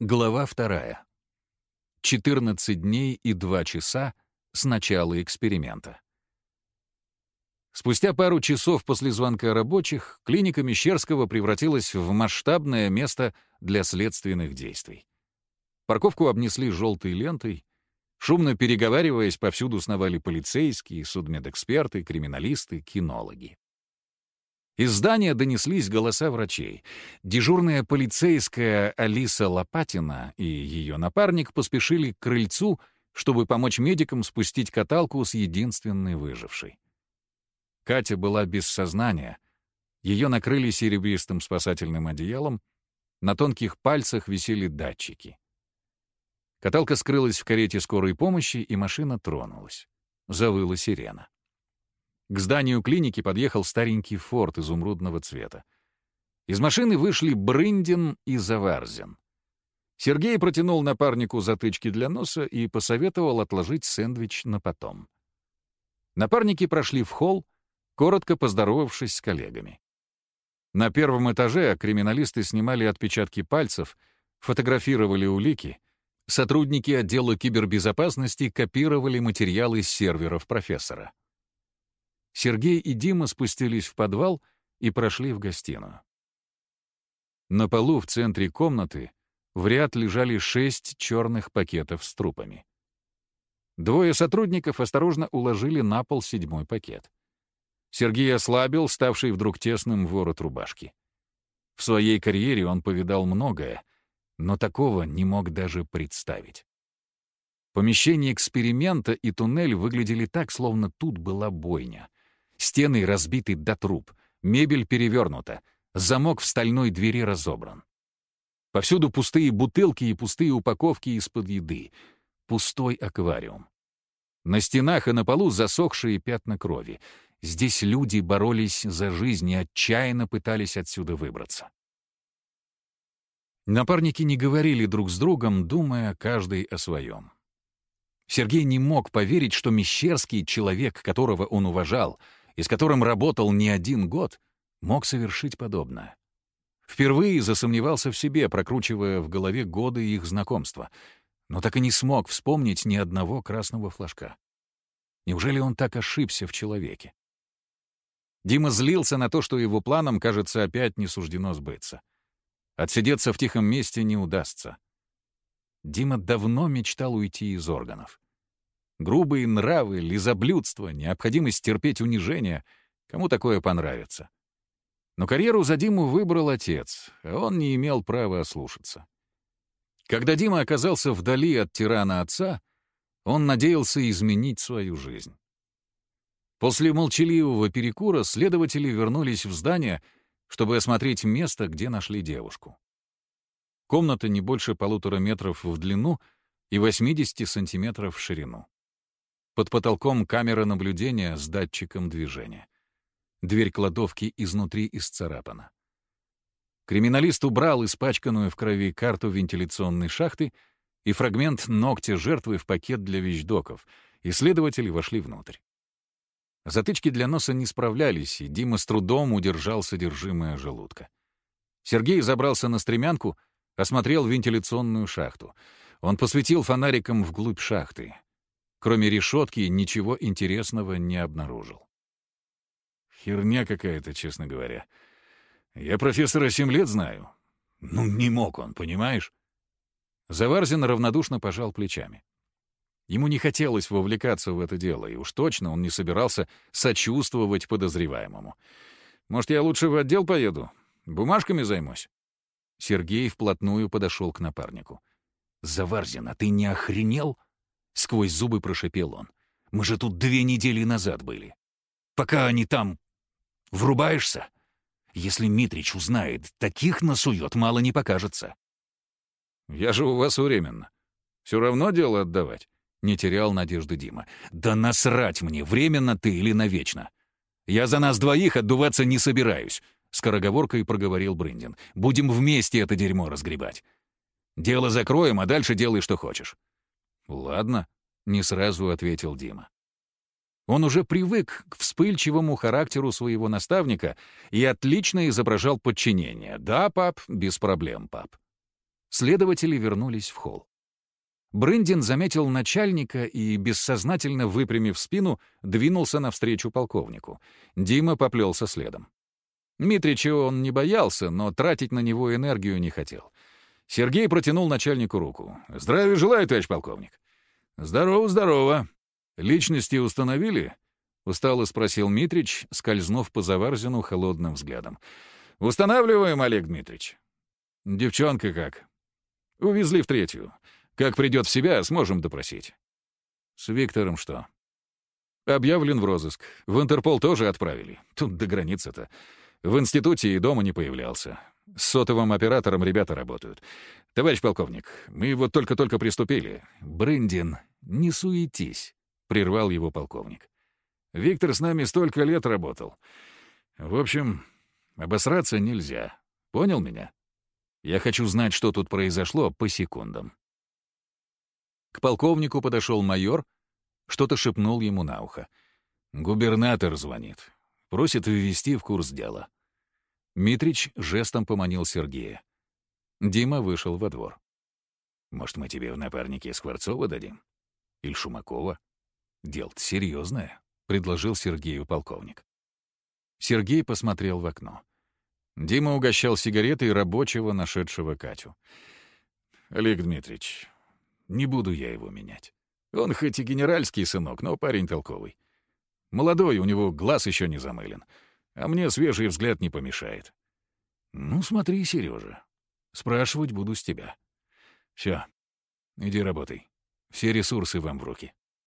Глава вторая. 14 дней и 2 часа с начала эксперимента. Спустя пару часов после звонка рабочих клиника Мещерского превратилась в масштабное место для следственных действий. Парковку обнесли желтой лентой, шумно переговариваясь, повсюду сновали полицейские, судмедэксперты, криминалисты, кинологи. Из здания донеслись голоса врачей. Дежурная полицейская Алиса Лопатина и ее напарник поспешили к крыльцу, чтобы помочь медикам спустить каталку с единственной выжившей. Катя была без сознания. Ее накрыли серебристым спасательным одеялом, на тонких пальцах висели датчики. Каталка скрылась в карете скорой помощи, и машина тронулась. Завыла сирена. К зданию клиники подъехал старенький форт изумрудного цвета. Из машины вышли Брындин и Заварзин. Сергей протянул напарнику затычки для носа и посоветовал отложить сэндвич на потом. Напарники прошли в холл, коротко поздоровавшись с коллегами. На первом этаже криминалисты снимали отпечатки пальцев, фотографировали улики, сотрудники отдела кибербезопасности копировали материалы с серверов профессора. Сергей и Дима спустились в подвал и прошли в гостиную. На полу в центре комнаты в ряд лежали шесть черных пакетов с трупами. Двое сотрудников осторожно уложили на пол седьмой пакет. Сергей ослабил, ставший вдруг тесным ворот рубашки. В своей карьере он повидал многое, но такого не мог даже представить. Помещение эксперимента и туннель выглядели так, словно тут была бойня. Стены разбиты до труб, мебель перевернута, замок в стальной двери разобран. Повсюду пустые бутылки и пустые упаковки из-под еды. Пустой аквариум. На стенах и на полу засохшие пятна крови. Здесь люди боролись за жизнь и отчаянно пытались отсюда выбраться. Напарники не говорили друг с другом, думая каждый о своем. Сергей не мог поверить, что Мещерский, человек, которого он уважал, и с которым работал не один год, мог совершить подобное. Впервые засомневался в себе, прокручивая в голове годы их знакомства, но так и не смог вспомнить ни одного красного флажка. Неужели он так ошибся в человеке? Дима злился на то, что его планам, кажется, опять не суждено сбыться. Отсидеться в тихом месте не удастся. Дима давно мечтал уйти из органов. Грубые нравы, лизоблюдство, необходимость терпеть унижение. Кому такое понравится? Но карьеру за Диму выбрал отец, а он не имел права ослушаться. Когда Дима оказался вдали от тирана отца, он надеялся изменить свою жизнь. После молчаливого перекура следователи вернулись в здание, чтобы осмотреть место, где нашли девушку. Комната не больше полутора метров в длину и 80 сантиметров в ширину. Под потолком камера наблюдения с датчиком движения. Дверь кладовки изнутри исцарапана. Криминалист убрал испачканную в крови карту вентиляционной шахты и фрагмент ногтя жертвы в пакет для вещдоков. Исследователи вошли внутрь. Затычки для носа не справлялись, и Дима с трудом удержал содержимое желудка. Сергей забрался на стремянку, осмотрел вентиляционную шахту. Он посветил фонариком вглубь шахты. Кроме решетки, ничего интересного не обнаружил. Херня какая-то, честно говоря. Я профессора семь лет знаю. Ну, не мог он, понимаешь? Заварзин равнодушно пожал плечами. Ему не хотелось вовлекаться в это дело, и уж точно он не собирался сочувствовать подозреваемому. «Может, я лучше в отдел поеду? Бумажками займусь?» Сергей вплотную подошел к напарнику. «Заварзин, а ты не охренел?» Сквозь зубы прошипел он. «Мы же тут две недели назад были. Пока они там... Врубаешься? Если Митрич узнает, таких насует, мало не покажется». «Я же у вас временно. Все равно дело отдавать», — не терял надежды Дима. «Да насрать мне, временно ты или навечно. Я за нас двоих отдуваться не собираюсь», — скороговоркой проговорил Брындин. «Будем вместе это дерьмо разгребать. Дело закроем, а дальше делай, что хочешь». «Ладно», — не сразу ответил Дима. Он уже привык к вспыльчивому характеру своего наставника и отлично изображал подчинение. «Да, пап, без проблем, пап». Следователи вернулись в холл. Брындин заметил начальника и, бессознательно выпрямив спину, двинулся навстречу полковнику. Дима поплелся следом. Митрича он не боялся, но тратить на него энергию не хотел. Сергей протянул начальнику руку. «Здравия желаю, товарищ полковник». «Здорово, здорово. Личности установили?» — устало спросил Митрич, скользнув по Заварзину холодным взглядом. «Устанавливаем, Олег Дмитрич». «Девчонка как?» «Увезли в третью. Как придет в себя, сможем допросить». «С Виктором что?» «Объявлен в розыск. В Интерпол тоже отправили. Тут до границы-то. В институте и дома не появлялся. С сотовым оператором ребята работают. Товарищ полковник, мы вот только-только приступили. Брындин, не суетись», — прервал его полковник. «Виктор с нами столько лет работал. В общем, обосраться нельзя. Понял меня? Я хочу знать, что тут произошло по секундам». К полковнику подошел майор, что-то шепнул ему на ухо. «Губернатор звонит. Просит ввести в курс дела». Митрич жестом поманил Сергея. Дима вышел во двор. «Может, мы тебе в напарнике Скворцова дадим? Или Шумакова? Дело-то серьезное», — предложил Сергею полковник. Сергей посмотрел в окно. Дима угощал сигаретой рабочего, нашедшего Катю. «Олег Дмитриевич, не буду я его менять. Он хоть и генеральский сынок, но парень толковый. Молодой, у него глаз еще не замылен а мне свежий взгляд не помешает. Ну, смотри, Сережа. Спрашивать буду с тебя. Все, иди работай. Все ресурсы вам в руки.